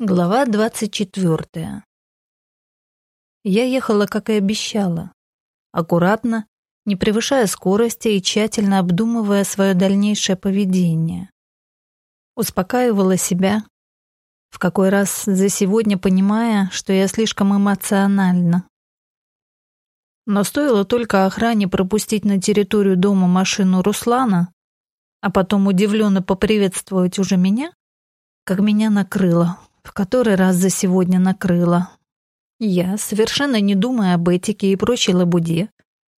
Глава двадцать четвертая. Я ехала, как и обещала. Аккуратно, не превышая скорости и тщательно обдумывая свое дальнейшее поведение. Успокаивала себя, в какой раз за сегодня понимая, что я слишком эмоциональна. Но стоило только охране пропустить на территорию дома машину Руслана, а потом удивленно поприветствовать уже меня, как меня накрыло в который раз за сегодня накрыла. Я, совершенно не думая об этике и прочей лабуде,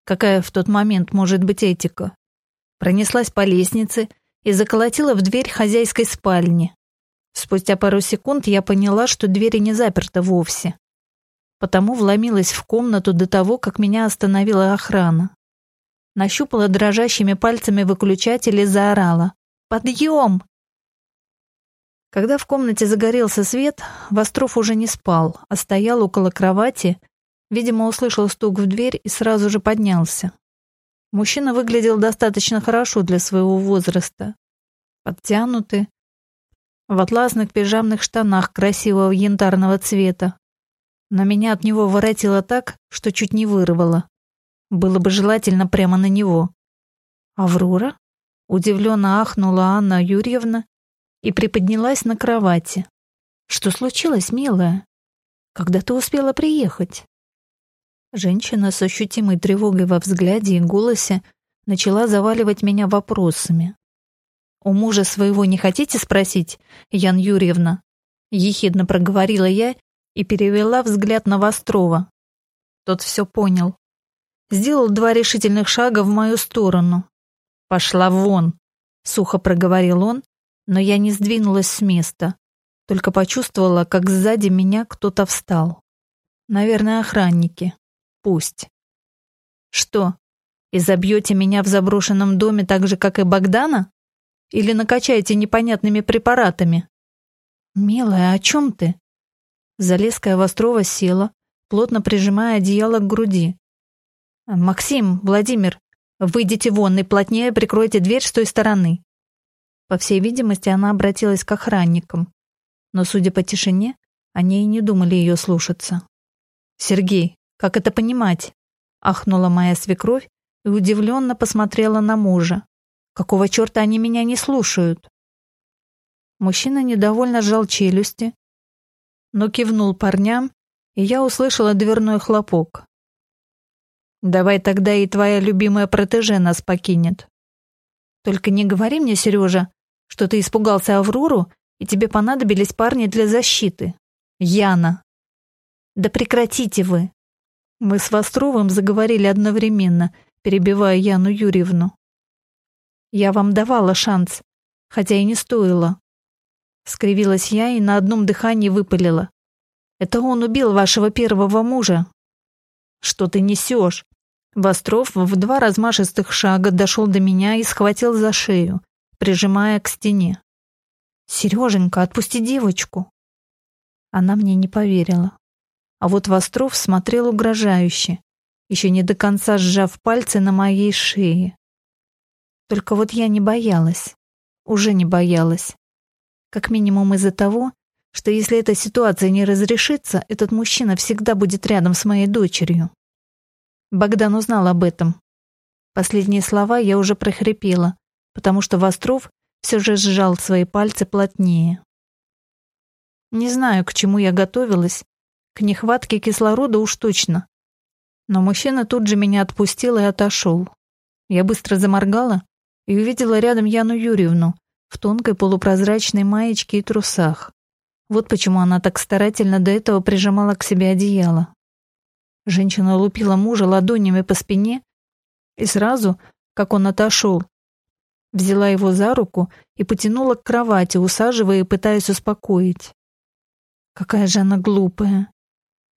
какая в тот момент может быть этика, пронеслась по лестнице и заколотила в дверь хозяйской спальни. Спустя пару секунд я поняла, что дверь не заперта вовсе. Потому вломилась в комнату до того, как меня остановила охрана. Нащупала дрожащими пальцами выключатель и заорала. «Подъем! Когда в комнате загорелся свет, Востров уже не спал, а стоял около кровати, видимо, услышал стук в дверь и сразу же поднялся. Мужчина выглядел достаточно хорошо для своего возраста. Подтянутый, в атласных пижамных штанах красивого янтарного цвета. Но меня от него воротило так, что чуть не вырвало. Было бы желательно прямо на него. «Аврора?» — удивленно ахнула Анна Юрьевна и приподнялась на кровати. «Что случилось, милая? Когда ты успела приехать?» Женщина с ощутимой тревогой во взгляде и голосе начала заваливать меня вопросами. «У мужа своего не хотите спросить, Ян Юрьевна?» Ехидно проговорила я и перевела взгляд на Вострова. Тот все понял. Сделал два решительных шага в мою сторону. «Пошла вон!» — сухо проговорил он но я не сдвинулась с места, только почувствовала, как сзади меня кто-то встал. Наверное, охранники. Пусть. Что, изобьете меня в заброшенном доме так же, как и Богдана? Или накачаете непонятными препаратами? Милая, о чем ты? Залеская Вострова села, плотно прижимая одеяло к груди. «Максим, Владимир, выйдите вон и плотнее прикройте дверь с той стороны. По всей видимости, она обратилась к охранникам. Но, судя по тишине, они и не думали ее слушаться. «Сергей, как это понимать?» Ахнула моя свекровь и удивленно посмотрела на мужа. «Какого черта они меня не слушают?» Мужчина недовольно сжал челюсти, но кивнул парням, и я услышала дверной хлопок. «Давай тогда и твоя любимая протеже нас покинет». «Только не говори мне, Сережа, что ты испугался Аврору, и тебе понадобились парни для защиты. Яна. Да прекратите вы. Мы с Востровым заговорили одновременно, перебивая Яну Юрьевну. Я вам давала шанс, хотя и не стоило. Скривилась я и на одном дыхании выпалила. Это он убил вашего первого мужа. Что ты несешь? Востров в два размашистых шага дошел до меня и схватил за шею, прижимая к стене. «Сереженька, отпусти девочку!» Она мне не поверила. А вот Востров смотрел угрожающе, еще не до конца сжав пальцы на моей шее. Только вот я не боялась. Уже не боялась. Как минимум из-за того, что если эта ситуация не разрешится, этот мужчина всегда будет рядом с моей дочерью. Богдан узнал об этом. Последние слова я уже прохрипела, потому что Востров все же сжал свои пальцы плотнее. Не знаю, к чему я готовилась, к нехватке кислорода уж точно. Но мужчина тут же меня отпустил и отошел. Я быстро заморгала и увидела рядом Яну Юрьевну в тонкой полупрозрачной маечке и трусах. Вот почему она так старательно до этого прижимала к себе одеяло. Женщина лупила мужа ладонями по спине, и сразу, как он отошел, Взяла его за руку и потянула к кровати, усаживая и пытаясь успокоить. Какая же она глупая.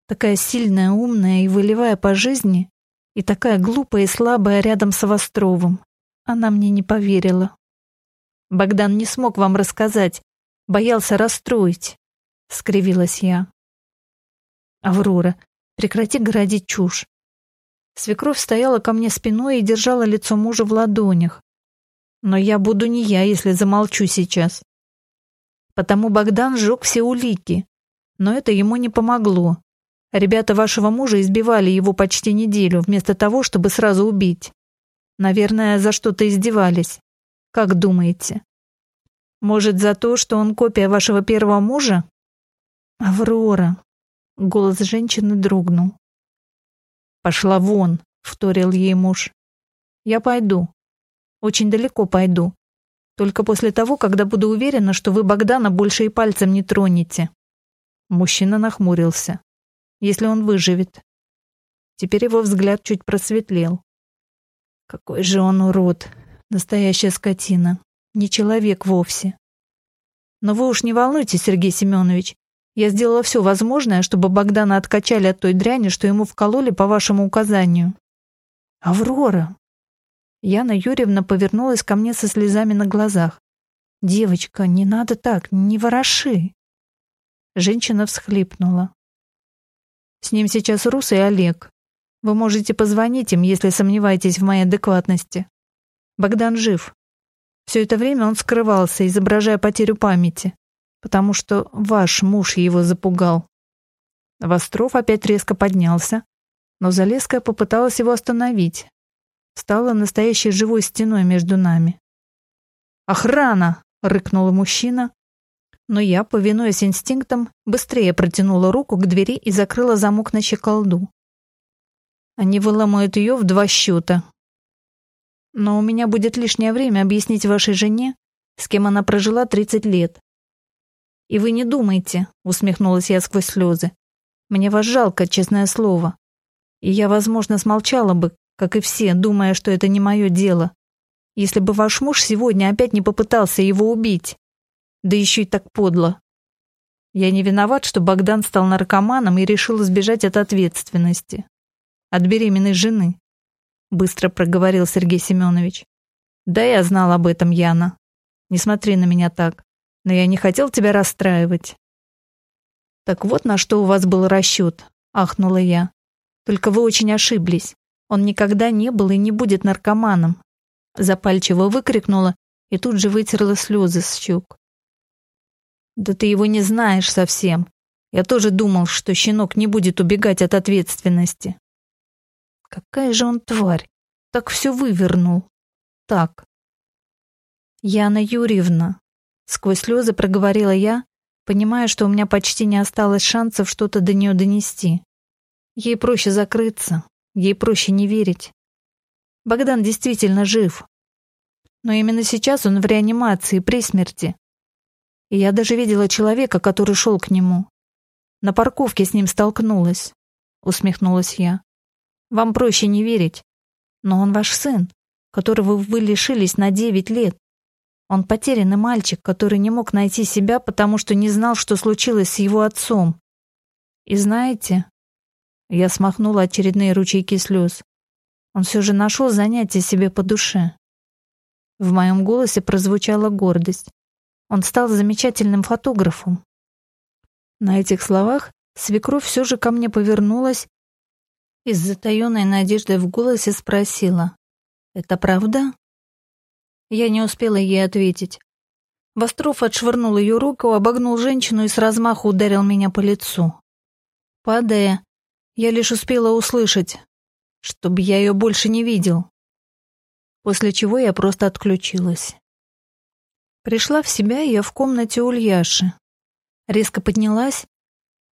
Такая сильная, умная и волевая по жизни, и такая глупая и слабая рядом с Востровым. Она мне не поверила. Богдан не смог вам рассказать, боялся расстроить, скривилась я. Аврора, прекрати городить чушь. Свекровь стояла ко мне спиной и держала лицо мужа в ладонях, но я буду не я, если замолчу сейчас. Потому Богдан сжег все улики, Но это ему не помогло. Ребята вашего мужа избивали его почти неделю, вместо того, чтобы сразу убить. Наверное, за что-то издевались. Как думаете? Может, за то, что он копия вашего первого мужа? Аврора. Голос женщины дрогнул. Пошла вон, вторил ей муж. Я пойду. Очень далеко пойду. Только после того, когда буду уверена, что вы Богдана больше и пальцем не тронете. Мужчина нахмурился. Если он выживет. Теперь его взгляд чуть просветлел. Какой же он урод. Настоящая скотина. Не человек вовсе. Но вы уж не волнуйтесь, Сергей Семенович. Я сделала все возможное, чтобы Богдана откачали от той дряни, что ему вкололи по вашему указанию. Аврора. Яна Юрьевна повернулась ко мне со слезами на глазах. Девочка, не надо так, не вороши. Женщина всхлипнула. С ним сейчас Рус и Олег. Вы можете позвонить им, если сомневаетесь в моей адекватности. Богдан жив. Все это время он скрывался, изображая потерю памяти, потому что ваш муж его запугал. Востров опять резко поднялся, но Залеская попыталась его остановить. Стала настоящей живой стеной между нами. «Охрана!» — рыкнул мужчина, но я, повинуясь инстинктам, быстрее протянула руку к двери и закрыла замок на щеколду. Они выломают ее в два счета. Но у меня будет лишнее время объяснить вашей жене, с кем она прожила 30 лет. И вы не думайте, усмехнулась я сквозь слезы. Мне вас жалко, честное слово. И я, возможно, смолчала бы, как и все, думая, что это не мое дело, если бы ваш муж сегодня опять не попытался его убить. Да еще и так подло. Я не виноват, что Богдан стал наркоманом и решил избежать от ответственности. От беременной жены. Быстро проговорил Сергей Семенович. Да, я знал об этом, Яна. Не смотри на меня так. Но я не хотел тебя расстраивать. Так вот на что у вас был расчет, ахнула я. Только вы очень ошиблись. Он никогда не был и не будет наркоманом. Запальчиво выкрикнула и тут же вытерла слезы с щек. Да ты его не знаешь совсем. Я тоже думал, что щенок не будет убегать от ответственности. Какая же он тварь. Так все вывернул. Так. Яна Юрьевна. Сквозь слезы проговорила я, понимая, что у меня почти не осталось шансов что-то до нее донести. Ей проще закрыться, ей проще не верить. Богдан действительно жив. Но именно сейчас он в реанимации при смерти. И я даже видела человека, который шел к нему. На парковке с ним столкнулась, усмехнулась я. Вам проще не верить, но он ваш сын, которого вы лишились на девять лет. Он потерянный мальчик, который не мог найти себя, потому что не знал, что случилось с его отцом. И знаете, я смахнула очередные ручейки слез. Он все же нашел занятие себе по душе. В моем голосе прозвучала гордость. Он стал замечательным фотографом. На этих словах свекровь все же ко мне повернулась и с затаенной надеждой в голосе спросила. «Это правда?» Я не успела ей ответить. Востров отшвырнул ее руку, обогнул женщину и с размаху ударил меня по лицу. Падая, я лишь успела услышать, чтобы я ее больше не видел. После чего я просто отключилась. Пришла в себя я в комнате Ульяши. Резко поднялась,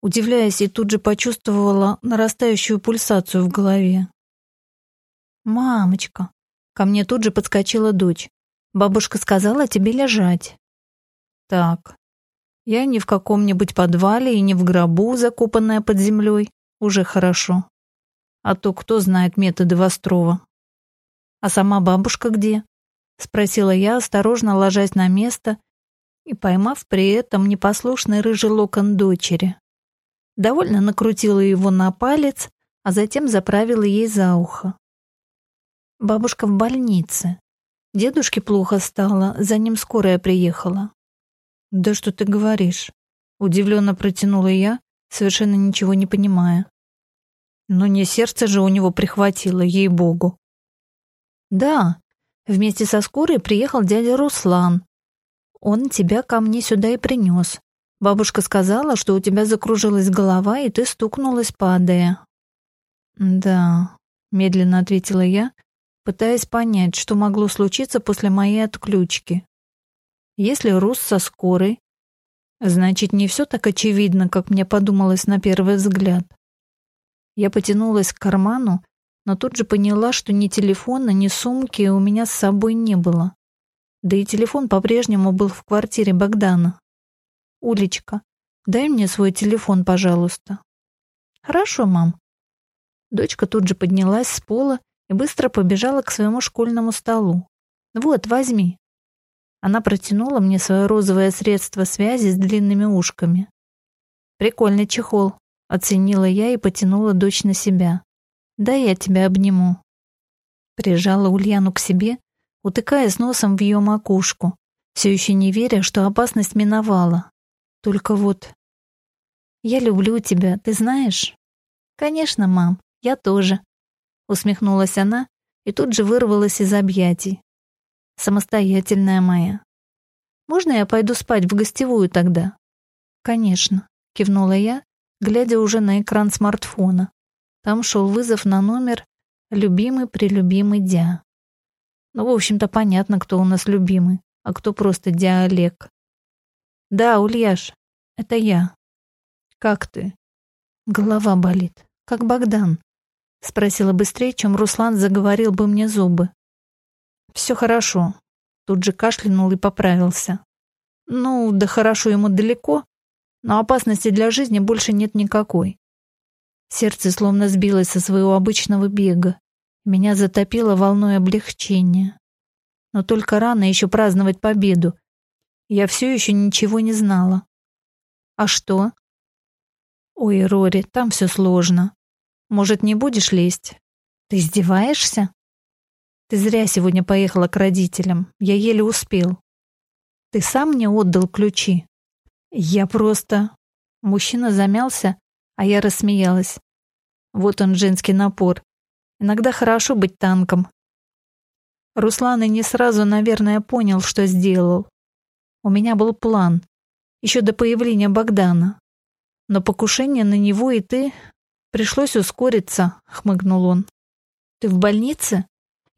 удивляясь, и тут же почувствовала нарастающую пульсацию в голове. «Мамочка!» Ко мне тут же подскочила дочь. «Бабушка сказала тебе лежать». «Так, я не в каком-нибудь подвале и не в гробу, закопанная под землей. Уже хорошо. А то кто знает методы Вострова. А сама бабушка где? спросила я, осторожно ложась на место и поймав при этом непослушный рыжий локон дочери. Довольно накрутила его на палец, а затем заправила ей за ухо. Бабушка в больнице. Дедушке плохо стало, за ним скорая приехала. Да что ты говоришь? Удивленно протянула я, совершенно ничего не понимая. Но не сердце же у него прихватило, ей-богу. Да, Вместе со скорой приехал дядя Руслан. Он тебя ко мне сюда и принес. Бабушка сказала, что у тебя закружилась голова, и ты стукнулась, падая. Да, медленно ответила я, пытаясь понять, что могло случиться после моей отключки. Если Рус со скорой, значит, не все так очевидно, как мне подумалось на первый взгляд. Я потянулась к карману, но тут же поняла, что ни телефона, ни сумки у меня с собой не было. Да и телефон по-прежнему был в квартире Богдана. «Улечка, дай мне свой телефон, пожалуйста». «Хорошо, мам». Дочка тут же поднялась с пола и быстро побежала к своему школьному столу. «Вот, возьми». Она протянула мне свое розовое средство связи с длинными ушками. «Прикольный чехол», — оценила я и потянула дочь на себя. Да я тебя обниму. Прижала Ульяну к себе, утыкаясь носом в ее макушку, все еще не веря, что опасность миновала. Только вот... Я люблю тебя, ты знаешь? Конечно, мам, я тоже. Усмехнулась она и тут же вырвалась из объятий. Самостоятельная моя. Можно я пойду спать в гостевую тогда? Конечно, кивнула я, глядя уже на экран смартфона. Там шел вызов на номер «Любимый-прелюбимый Дя». Ну, в общем-то, понятно, кто у нас любимый, а кто просто Дя Олег. «Да, Ульяш, это я. Как ты?» Голова болит, как Богдан. Спросила быстрее, чем Руслан заговорил бы мне зубы. «Все хорошо». Тут же кашлянул и поправился. «Ну, да хорошо ему далеко, но опасности для жизни больше нет никакой. Сердце словно сбилось со своего обычного бега. Меня затопило волной облегчения. Но только рано еще праздновать победу. Я все еще ничего не знала. А что? Ой, Рори, там все сложно. Может, не будешь лезть? Ты издеваешься? Ты зря сегодня поехала к родителям. Я еле успел. Ты сам мне отдал ключи. Я просто... Мужчина замялся, а я рассмеялась. Вот он, женский напор. Иногда хорошо быть танком. Руслан и не сразу, наверное, понял, что сделал. У меня был план, еще до появления Богдана. Но покушение на него и ты... Пришлось ускориться, хмыкнул он. Ты в больнице?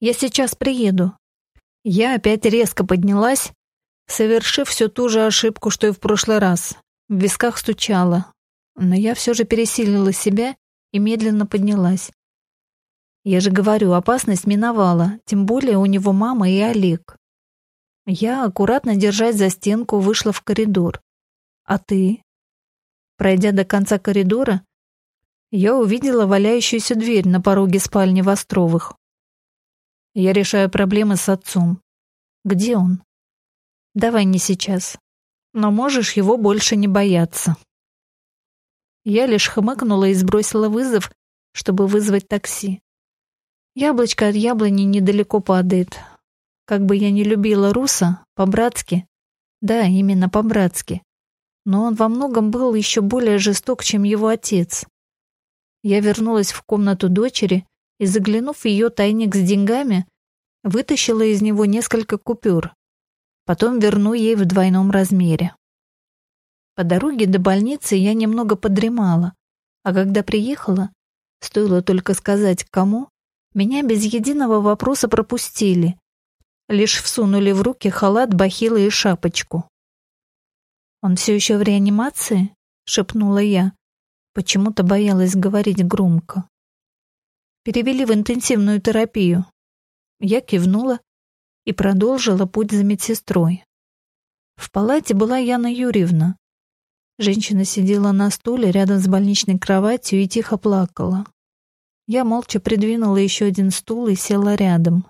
Я сейчас приеду. Я опять резко поднялась, совершив всю ту же ошибку, что и в прошлый раз. В висках стучало, но я все же пересилила себя и медленно поднялась. Я же говорю, опасность миновала, тем более у него мама и Олег. Я, аккуратно держась за стенку, вышла в коридор. А ты? Пройдя до конца коридора, я увидела валяющуюся дверь на пороге спальни Востровых. Я решаю проблемы с отцом. Где он? Давай не сейчас. Но можешь его больше не бояться. Я лишь хмыкнула и сбросила вызов, чтобы вызвать такси. Яблочко от яблони недалеко падает. Как бы я ни любила Руса, по-братски. Да, именно по-братски. Но он во многом был еще более жесток, чем его отец. Я вернулась в комнату дочери и, заглянув в ее тайник с деньгами, вытащила из него несколько купюр. Потом верну ей в двойном размере. По дороге до больницы я немного подремала, а когда приехала, стоило только сказать кому, меня без единого вопроса пропустили. Лишь всунули в руки халат, бахилы и шапочку. «Он все еще в реанимации?» — шепнула я. Почему-то боялась говорить громко. Перевели в интенсивную терапию. Я кивнула и продолжила путь за медсестрой. В палате была Яна Юрьевна, Женщина сидела на стуле рядом с больничной кроватью и тихо плакала. Я молча придвинула еще один стул и села рядом.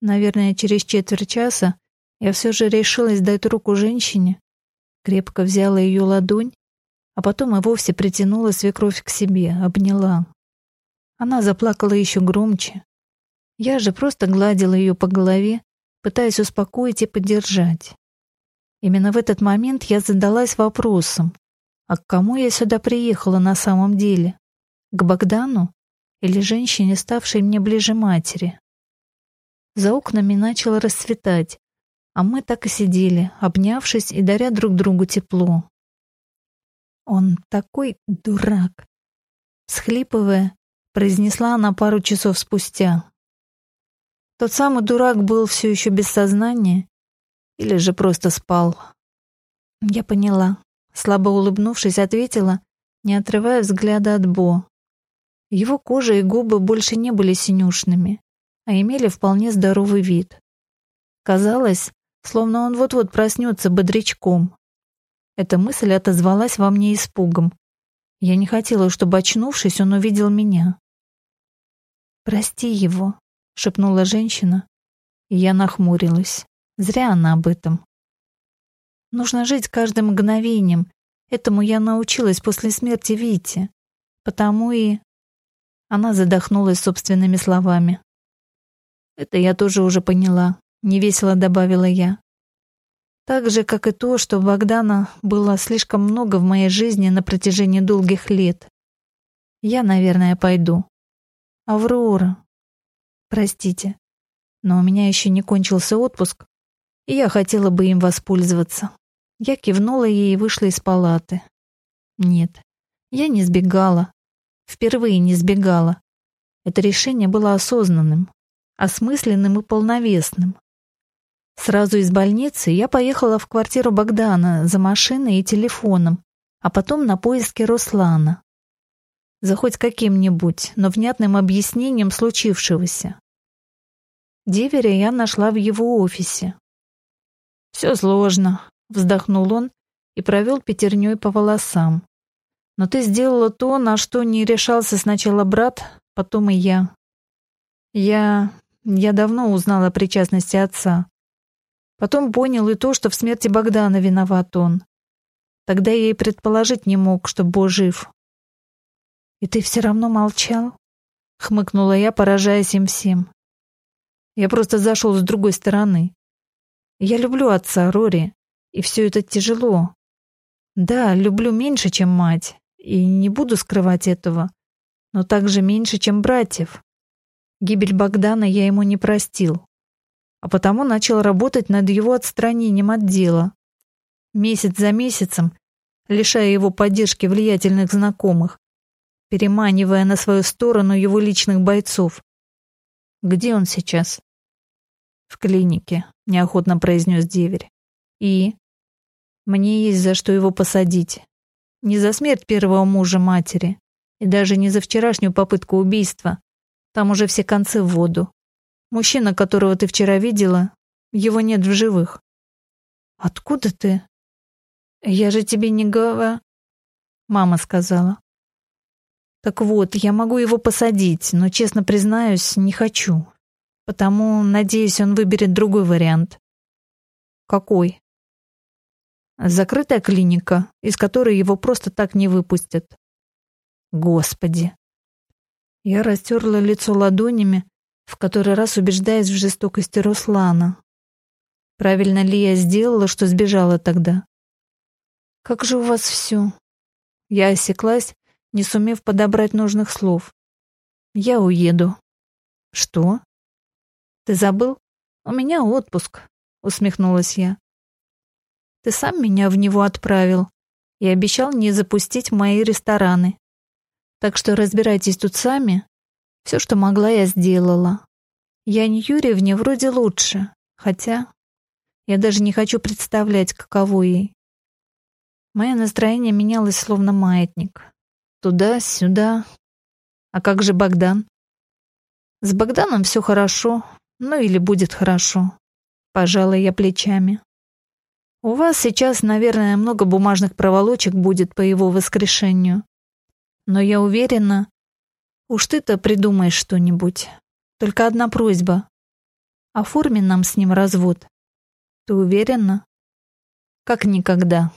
Наверное, через четверть часа я все же решилась дать руку женщине, крепко взяла ее ладонь, а потом и вовсе притянула свекровь к себе, обняла. Она заплакала еще громче. Я же просто гладила ее по голове, пытаясь успокоить и поддержать. Именно в этот момент я задалась вопросом, а к кому я сюда приехала на самом деле? К Богдану или женщине, ставшей мне ближе матери? За окнами начало расцветать, а мы так и сидели, обнявшись и даря друг другу тепло. Он такой дурак. Схлипывая, произнесла она пару часов спустя. Тот самый дурак был все еще без сознания или же просто спал. Я поняла. Слабо улыбнувшись, ответила, не отрывая взгляда от Бо. Его кожа и губы больше не были синюшными, а имели вполне здоровый вид. Казалось, словно он вот-вот проснется бодрячком. Эта мысль отозвалась во мне испугом. Я не хотела, чтобы, очнувшись, он увидел меня. «Прости его», — шепнула женщина, и я нахмурилась. Зря она об этом. Нужно жить каждым мгновением. Этому я научилась после смерти Вити. Потому и... Она задохнулась собственными словами. Это я тоже уже поняла, невесело добавила я. Так же, как и то, что Богдана было слишком много в моей жизни на протяжении долгих лет. Я, наверное, пойду. Аврора. Простите, но у меня еще не кончился отпуск, и я хотела бы им воспользоваться. Я кивнула ей и вышла из палаты. Нет, я не сбегала. Впервые не сбегала. Это решение было осознанным, осмысленным и полновесным. Сразу из больницы я поехала в квартиру Богдана за машиной и телефоном, а потом на поиски Руслана. За хоть каким-нибудь, но внятным объяснением случившегося. Деверя я нашла в его офисе. «Все сложно», — вздохнул он и провел пятерней по волосам. «Но ты сделала то, на что не решался сначала брат, потом и я. Я... я давно узнала о причастности отца. Потом понял и то, что в смерти Богдана виноват он. Тогда я и предположить не мог, что Бо жив. «И ты все равно молчал?» — хмыкнула я, поражаясь им всем. Я просто зашел с другой стороны. Я люблю отца, Рори, и все это тяжело. Да, люблю меньше, чем мать, и не буду скрывать этого, но также меньше, чем братьев. Гибель Богдана я ему не простил а потому начал работать над его отстранением от дела. Месяц за месяцем, лишая его поддержки влиятельных знакомых, переманивая на свою сторону его личных бойцов. Где он сейчас? В клинике, неохотно произнес деверь. И? Мне есть за что его посадить. Не за смерть первого мужа матери, и даже не за вчерашнюю попытку убийства. Там уже все концы в воду. Мужчина, которого ты вчера видела, его нет в живых. Откуда ты? Я же тебе не говорю. Мама сказала. Так вот, я могу его посадить, но, честно признаюсь, не хочу. Потому, надеюсь, он выберет другой вариант. Какой? Закрытая клиника, из которой его просто так не выпустят. Господи. Я растерла лицо ладонями, в который раз убеждаясь в жестокости Руслана. Правильно ли я сделала, что сбежала тогда? Как же у вас все? Я осеклась, не сумев подобрать нужных слов. Я уеду. Что? Ты забыл? У меня отпуск, усмехнулась я. Ты сам меня в него отправил и обещал не запустить мои рестораны. Так что разбирайтесь тут сами, все, что могла, я сделала. Янь Юрьевне вроде лучше, хотя я даже не хочу представлять, каково ей. Мое настроение менялось словно маятник. Туда-сюда. А как же Богдан? С Богданом все хорошо, ну или будет хорошо. Пожалуй, я плечами. У вас сейчас, наверное, много бумажных проволочек будет по его воскрешению. Но я уверена, Уж ты-то придумаешь что-нибудь. Только одна просьба. Оформи нам с ним развод. Ты уверена? Как никогда.